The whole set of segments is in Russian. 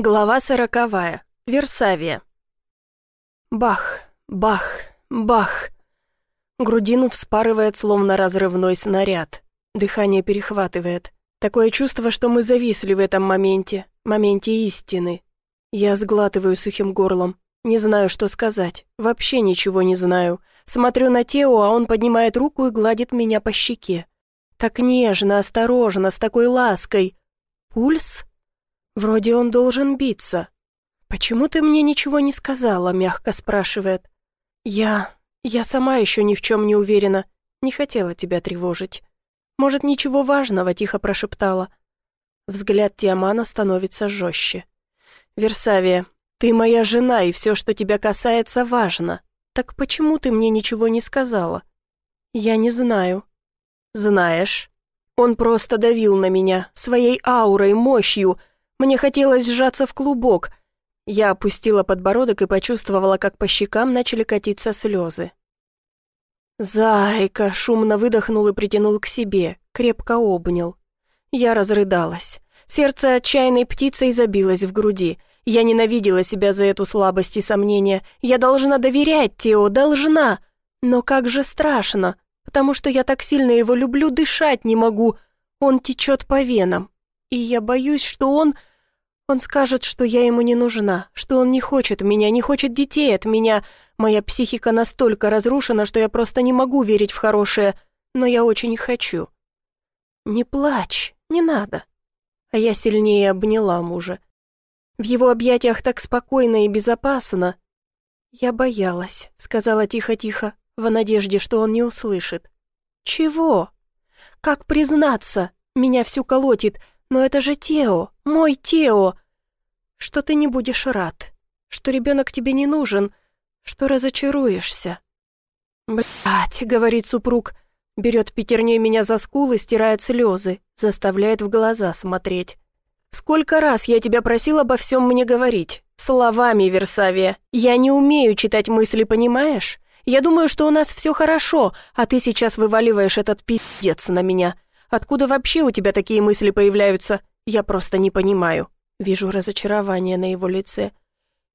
Глава сороковая. Версавия. Бах, бах, бах. Грудину вспарывает, словно разрывной снаряд. Дыхание перехватывает. Такое чувство, что мы зависли в этом моменте, моменте истины. Я сглатываю сухим горлом. Не знаю, что сказать. Вообще ничего не знаю. Смотрю на Тео, а он поднимает руку и гладит меня по щеке. Так нежно, осторожно, с такой лаской. Пульс? Вроде он должен биться. «Почему ты мне ничего не сказала?» — мягко спрашивает. «Я... я сама еще ни в чем не уверена. Не хотела тебя тревожить. Может, ничего важного?» — тихо прошептала. Взгляд Тиамана становится жестче. «Версавия, ты моя жена, и все, что тебя касается, важно. Так почему ты мне ничего не сказала?» «Я не знаю». «Знаешь?» Он просто давил на меня, своей аурой, мощью, мне хотелось сжаться в клубок. Я опустила подбородок и почувствовала, как по щекам начали катиться слезы. «Зайка!» — шумно выдохнул и притянул к себе, крепко обнял. Я разрыдалась. Сердце отчаянной птицей забилось в груди. Я ненавидела себя за эту слабость и сомнение. Я должна доверять Тео, должна. Но как же страшно, потому что я так сильно его люблю, дышать не могу. Он течет по венам. И я боюсь, что он... Он скажет, что я ему не нужна, что он не хочет меня, не хочет детей от меня. Моя психика настолько разрушена, что я просто не могу верить в хорошее, но я очень хочу. Не плачь, не надо. А я сильнее обняла мужа. В его объятиях так спокойно и безопасно. Я боялась, сказала тихо-тихо, в надежде, что он не услышит. Чего? Как признаться? Меня всю колотит, но это же Тео, мой Тео. Что ты не будешь рад, что ребенок тебе не нужен, что разочаруешься. «Блядь», — говорит супруг, берет пятерней меня за скулы, стирает слезы, заставляет в глаза смотреть. «Сколько раз я тебя просил обо всем мне говорить? Словами, Версавия. Я не умею читать мысли, понимаешь? Я думаю, что у нас все хорошо, а ты сейчас вываливаешь этот пиздец на меня. Откуда вообще у тебя такие мысли появляются? Я просто не понимаю». Вижу разочарование на его лице.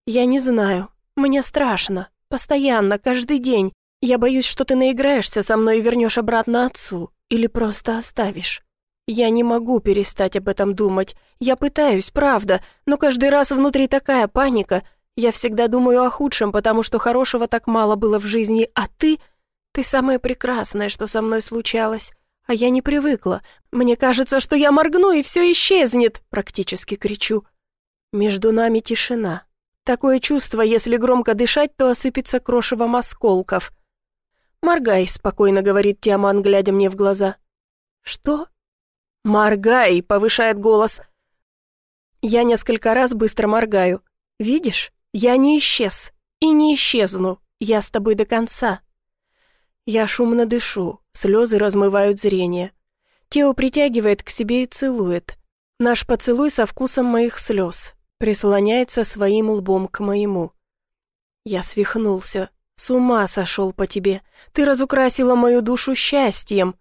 «Я не знаю. Мне страшно. Постоянно, каждый день. Я боюсь, что ты наиграешься со мной и вернешь обратно отцу. Или просто оставишь. Я не могу перестать об этом думать. Я пытаюсь, правда, но каждый раз внутри такая паника. Я всегда думаю о худшем, потому что хорошего так мало было в жизни, а ты... Ты самое прекрасное, что со мной случалось. А я не привыкла. Мне кажется, что я моргну, и все исчезнет, практически кричу. Между нами тишина. Такое чувство, если громко дышать, то осыпется крошевом осколков. «Моргай», — спокойно говорит Тиаман, глядя мне в глаза. «Что?» «Моргай», — повышает голос. Я несколько раз быстро моргаю. «Видишь, я не исчез и не исчезну. Я с тобой до конца». Я шумно дышу, слезы размывают зрение. Тео притягивает к себе и целует. Наш поцелуй со вкусом моих слез. Прислоняется своим лбом к моему. Я свихнулся. С ума сошел по тебе. Ты разукрасила мою душу счастьем.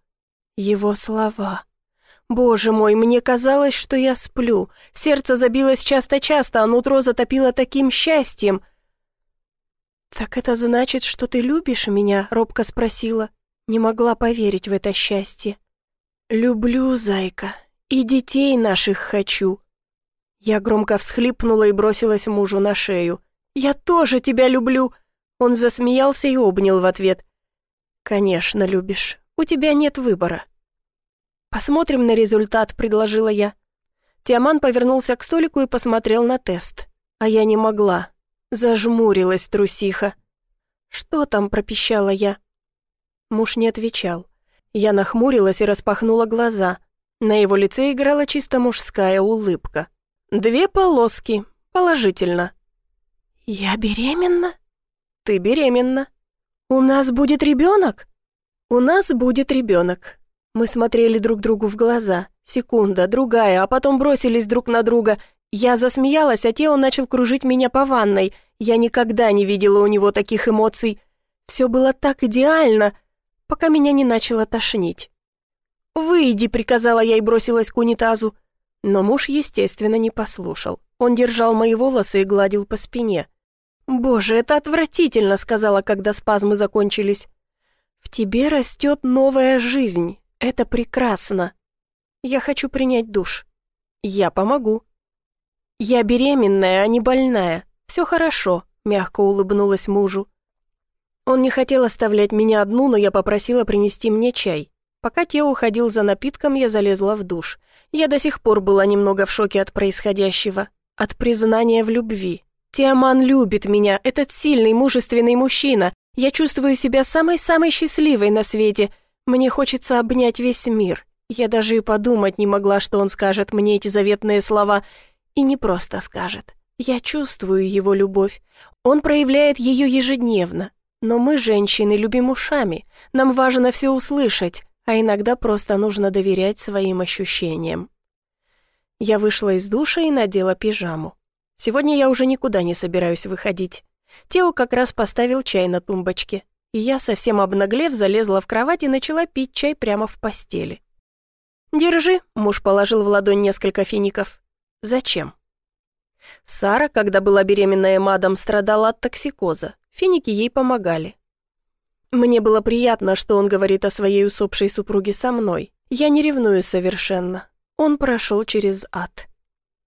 Его слова. Боже мой, мне казалось, что я сплю. Сердце забилось часто-часто, а нутро затопило таким счастьем — «Так это значит, что ты любишь меня?» — робко спросила. Не могла поверить в это счастье. «Люблю, зайка, и детей наших хочу». Я громко всхлипнула и бросилась мужу на шею. «Я тоже тебя люблю!» Он засмеялся и обнял в ответ. «Конечно, любишь. У тебя нет выбора». «Посмотрим на результат», — предложила я. Тиаман повернулся к столику и посмотрел на тест. А я не могла. Зажмурилась трусиха. «Что там?» – пропищала я. Муж не отвечал. Я нахмурилась и распахнула глаза. На его лице играла чисто мужская улыбка. «Две полоски. Положительно». «Я беременна?» «Ты беременна». «У нас будет ребенок?» «У нас будет ребенок». Мы смотрели друг другу в глаза. Секунда, другая, а потом бросились друг на друга. Я засмеялась, а Тео начал кружить меня по ванной. Я никогда не видела у него таких эмоций. Все было так идеально, пока меня не начало тошнить. «Выйди», — приказала я и бросилась к унитазу. Но муж, естественно, не послушал. Он держал мои волосы и гладил по спине. «Боже, это отвратительно», — сказала, когда спазмы закончились. «В тебе растет новая жизнь. Это прекрасно. Я хочу принять душ. Я помогу». «Я беременная, а не больная. Все хорошо», — мягко улыбнулась мужу. Он не хотел оставлять меня одну, но я попросила принести мне чай. Пока Тео уходил за напитком, я залезла в душ. Я до сих пор была немного в шоке от происходящего, от признания в любви. Тиаман любит меня, этот сильный, мужественный мужчина. Я чувствую себя самой-самой счастливой на свете. Мне хочется обнять весь мир. Я даже и подумать не могла, что он скажет мне эти заветные слова. И не просто скажет. Я чувствую его любовь. Он проявляет ее ежедневно. Но мы, женщины, любим ушами. Нам важно все услышать, а иногда просто нужно доверять своим ощущениям. Я вышла из душа и надела пижаму. Сегодня я уже никуда не собираюсь выходить. Тео как раз поставил чай на тумбочке, и я, совсем обнаглев, залезла в кровать и начала пить чай прямо в постели. «Держи», — муж положил в ладонь несколько фиников. «Зачем?» Сара, когда была беременная Мадом, страдала от токсикоза. Финики ей помогали. Мне было приятно, что он говорит о своей усопшей супруге со мной. Я не ревную совершенно. Он прошел через ад.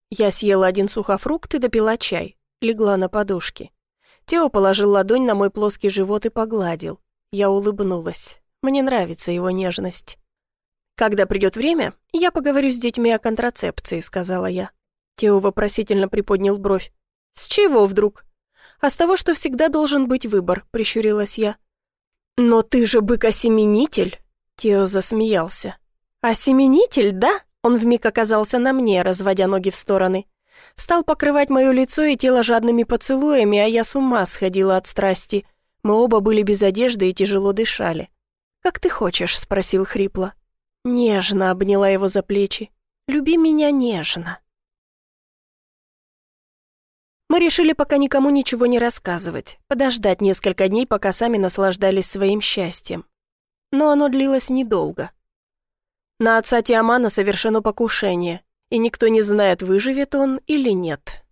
Я съела один сухофрукт и допила чай. Легла на подушке. Тео положил ладонь на мой плоский живот и погладил. Я улыбнулась. Мне нравится его нежность. «Когда придет время, я поговорю с детьми о контрацепции», — сказала я. Тео вопросительно приподнял бровь. «С чего вдруг?» «А с того, что всегда должен быть выбор», — прищурилась я. «Но ты же бык-осеменитель!» Тео засмеялся. «Осеменитель, да?» Он вмиг оказался на мне, разводя ноги в стороны. Стал покрывать мое лицо и тело жадными поцелуями, а я с ума сходила от страсти. Мы оба были без одежды и тяжело дышали. «Как ты хочешь?» — спросил хрипло. Нежно обняла его за плечи. «Люби меня нежно». Мы решили пока никому ничего не рассказывать, подождать несколько дней, пока сами наслаждались своим счастьем. Но оно длилось недолго. На отца Тиамана совершено покушение, и никто не знает, выживет он или нет.